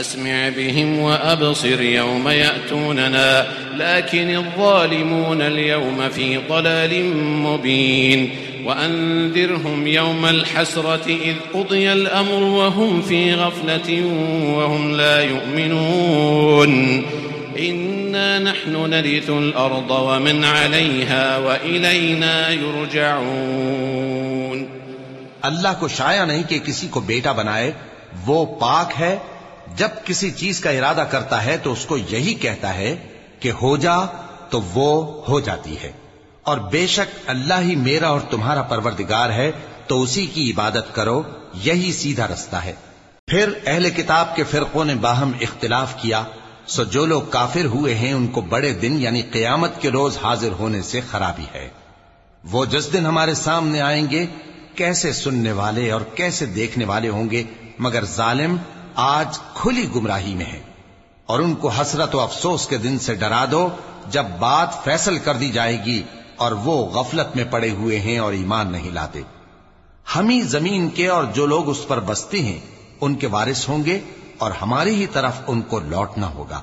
أسمع بهم وأبصر يوم يأتوننا، لكن الظالمون اليوم في ضلال مبين. وأنذرهم يوم الحسرة إذ قضي الأمر وهم في غفلة وهم لا يؤمنون. إنا نحن نرث الأرض ومن عليها وإلينا يرجعون. اللہ کو شایا نہیں کہ کسی کو بیٹا بنائے، وہ پاک ہے جب کسی چیز کا ارادہ کرتا ہے تو اس کو یہی کہتا ہے کہ ہو جا تو وہ ہو جاتی ہے۔ اور بے شک اللہ ہی میرا اور تمہارا پروردگار ہے، تو اسی کی عبادت کرو، یہی سیدھا رستہ ہے۔ پھر اہل کتاب کے فرقوں نے باہم اختلاف کیا۔ سو جو لوگ کافر ہوئے ہیں، ان کو بڑے دن یعنی قیامت کے روز حاضر ہونے سے خرابی ہے۔ وہ جس دن ہمارے سامنے آئیں گے، کیسے سننے والے اور کیسے دیکھنے والے ہوں گے، مگر ظالم آج کھلی گمراہی میں ہے اور ان کو حسرت و افسوس کے دن سے ڈرا دو جب بات فیصل کر دی جائے گی اور وہ غفلت میں پڑے ہوئے ہیں اور ایمان نہیں لاتے۔ ہم ہی زمین کے اور جو لوگ اس پر بستے ہیں، ان کے وارث ہوں گے اور ہماری ہی طرف ان کو لوٹنا ہوگا۔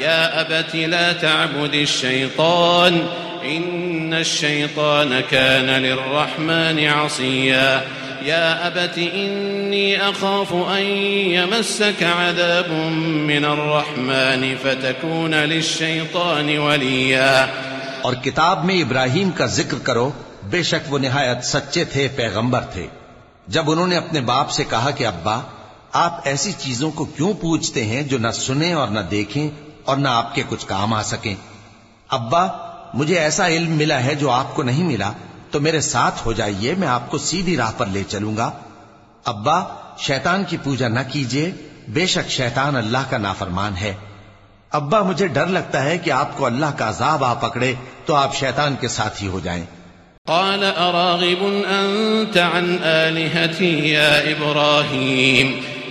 يا أبت لا تعبد الشيطان إن الشيطان كان للرحمن عصيا يا أبت إني أخاف أن يمسك عذاب من الرحمن فتكون للشيطان وليا اور کتاب میں ابراہیم کا ذکر کرو، بے شک وہ نہایت سچے تھے، پیغمبر تھے۔ جب انہوں نے اپنے باپ سے کہا کہ ابا، آپ ایسی چیزوں کو کیوں پوچھتے ہیں جو نہ سنیں اور نہ دیکھیں؟ اور نہ آپ کے کچھ کام آ سکیں۔ ابا، مجھے ایسا علم ملا ہے جو آپ کو نہیں ملا، تو میرے ساتھ ہو جائیے، میں آپ کو سیدھی راہ پر لے چلوں گا۔ ابا، شیطان کی پوجا نہ کیجیے بے شک شیطان اللہ کا نافرمان ہے۔ ابا، مجھے ڈر لگتا ہے کہ آپ کو اللہ کا عذاب آ پکڑے، تو آپ شیطان کے ساتھی ہو جائیں۔ قال، أراغب أنت عن آلهتي يا إبراهيم؟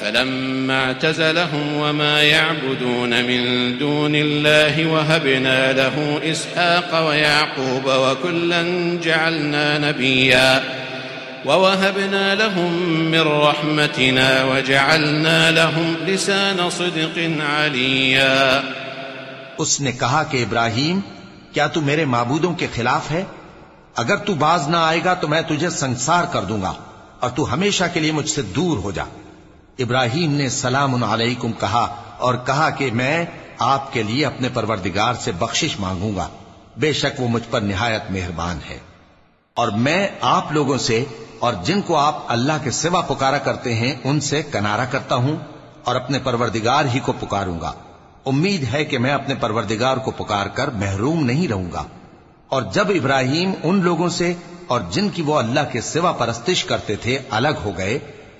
فلما اعتزلهم وما يعبدون من دون الله وهبنا له إسحاق ويعقوب وكلا جعلنا نبيا ووهبنا لهم من رحمتنا وجعلنا لهم لسان صدق عليا اس نے کہا کہ ابراہیم، کیا تو میرے معبودوں کے خلاف ہے؟ اگر تو باز نہ آئے گا تو میں تجھے سنسار کر دوں گا اور تو ہمیشہ کے لیے مجھ سے دور ہو جا۔ ابراہیم نے سلام علیکم کہا اور کہا کہ میں آپ کے لیے اپنے پروردگار سے بخشش مانگوں گا۔ بے شک وہ مجھ پر نہایت مہربان ہے۔ اور میں آپ لوگوں سے اور جن کو آپ اللہ کے سوا پکارا کرتے ہیں، ان سے کنارا کرتا ہوں اور اپنے پروردگار ہی کو پکاروں گا۔ امید ہے کہ میں اپنے پروردگار کو پکار کر محروم نہیں رہوں گا۔ اور جب ابراہیم ان لوگوں سے اور جن کی وہ اللہ کے سوا پرستش کرتے تھے، الگ ہو گئے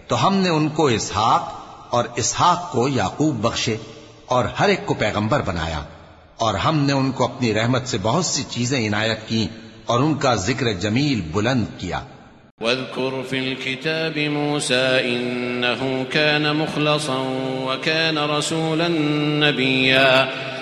تو ہم نے ان کو اسحاق اور اسحاق کو یعقوب بخشے اور ہر ایک کو پیغمبر بنایا اور ہم نے ان کو اپنی رحمت سے بہت سی چیزیں عنایت کی اور ان کا ذکر جمیل بلند کیا۔ واذكر في الكتاب موسى إنه كان مخلصا وكان رسولا نبيا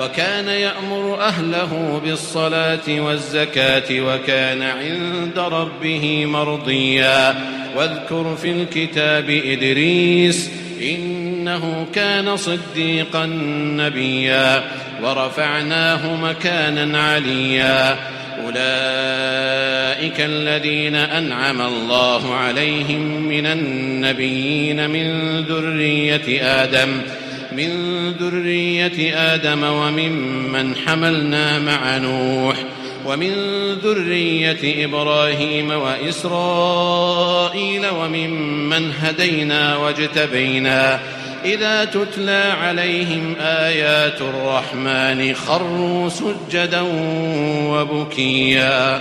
وكان يأمر أهله بالصلاة والزكاة وكان عند ربه مرضيا. واذكر في الكتاب إدريس إنه كان صديقا نبيا. ورفعناه مكانا عليا. أولئك الذين أنعم الله عليهم من النبيين من ذرية آدم. من ذرية آدم وممن حملنا مع نوح ومن ذرية إبراهيم وإسرائيل وممن هدينا واجتبينا إذا تتلى عليهم آيات الرحمن خروا سجدا وبكيا.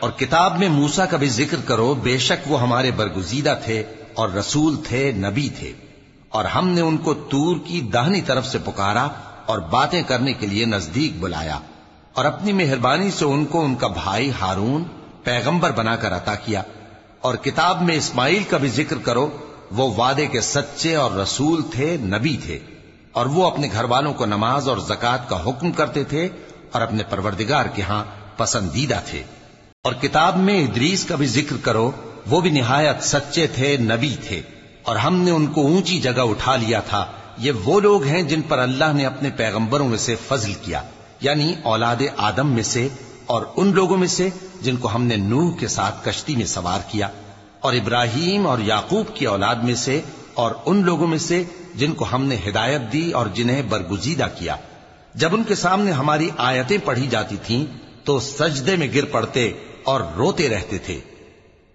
اور کتاب میں موسا کا بھی ذکر کرو، بے شک وہ ہمارے برگزیدہ تھے اور رسول تھے، نبی تھے۔ اور ہم نے ان کو تور کی دہنی طرف سے پکارا اور باتیں کرنے کے لیے نزدیک بلایا اور اپنی مہربانی سے ان کو ان کا بھائی ہارون پیغمبر بنا کر عطا کیا اور کتاب میں اسماعیل کا بھی ذکر کرو، وہ وعدے کے سچے اور رسول تھے، نبی تھے اور وہ اپنے گھر والوں کو نماز اور زکات کا حکم کرتے تھے اور اپنے پروردگار کے ہاں پسندیدہ تھے۔ اور کتاب میں ادریس کا بھی ذکر کرو، وہ بھی نہایت سچے تھے، نبی تھے۔ اور ہم نے ان کو اونچی جگہ اٹھا لیا تھا۔ یہ وہ لوگ ہیں جن پر اللہ نے اپنے پیغمبروں میں سے فضل کیا یعنی اولاد آدم میں سے اور ان لوگوں میں سے جن کو ہم نے نوح کے ساتھ کشتی میں سوار کیا، اور ابراہیم اور یعقوب کی اولاد میں سے اور ان لوگوں میں سے جن کو ہم نے ہدایت دی اور جنہیں برگزیدہ کیا۔ جب ان کے سامنے ہماری آیتیں پڑھی جاتی تھیں تو سجدے میں گر پڑتے اور روتے رہتے تھے۔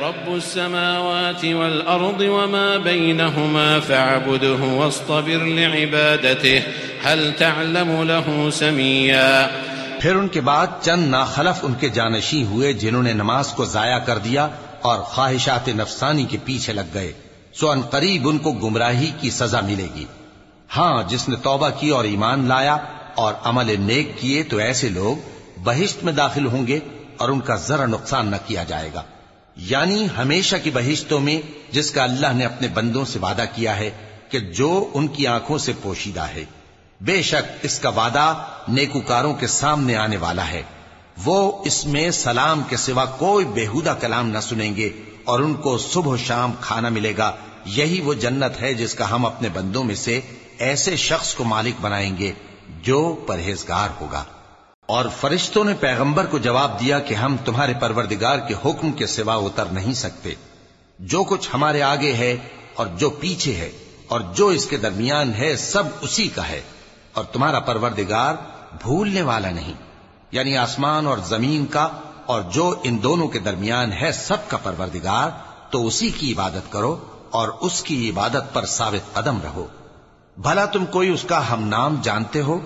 رب السماوات والأرض وما بينهما فاعبده واصطبر لعبادته، هل تعلم له سميا؟ پھر ان کے بعد چند ناخلف ان کے جانشی ہوئے جنہوں نے نماز کو ضائع کر دیا اور خواہشات نفسانی کے پیچھے لگ گئے۔ سو ان قریب ان کو گمراہی کی سزا ملے گی۔ ہاں جس نے توبہ کی اور ایمان لایا اور عمل نیک کیے تو ایسے لوگ بہشت میں داخل ہوں گے اور ان کا ذرا نقصان نہ کیا جائے گا۔ یعنی ہمیشہ کی بہشتوں میں جس کا اللہ نے اپنے بندوں سے وعدہ کیا ہے کہ جو ان کی آنکھوں سے پوشیدہ ہے۔ بے شک اس کا وعدہ نیکوکاروں کے سامنے آنے والا ہے۔ وہ اس میں سلام کے سوا کوئی بےحودہ کلام نہ سنیں گے اور ان کو صبح و شام کھانا ملے گا۔ یہی وہ جنت ہے جس کا ہم اپنے بندوں میں سے ایسے شخص کو مالک بنائیں گے جو پرہیزگار ہوگا۔ اور فرشتوں نے پیغمبر کو جواب دیا کہ ہم تمہارے پروردگار کے حکم کے سوا اتر نہیں سکتے۔ جو کچھ ہمارے آگے ہے اور جو پیچھے ہے اور جو اس کے درمیان ہے سب اسی کا ہے۔ اور تمہارا پروردگار بھولنے والا نہیں۔ یعنی آسمان اور زمین کا اور جو ان دونوں کے درمیان ہے سب کا پروردگار، تو اسی کی عبادت کرو اور اس کی عبادت پر ثابت قدم رہو۔ بھلا تم کوئی اس کا ہم نام جانتے ہو؟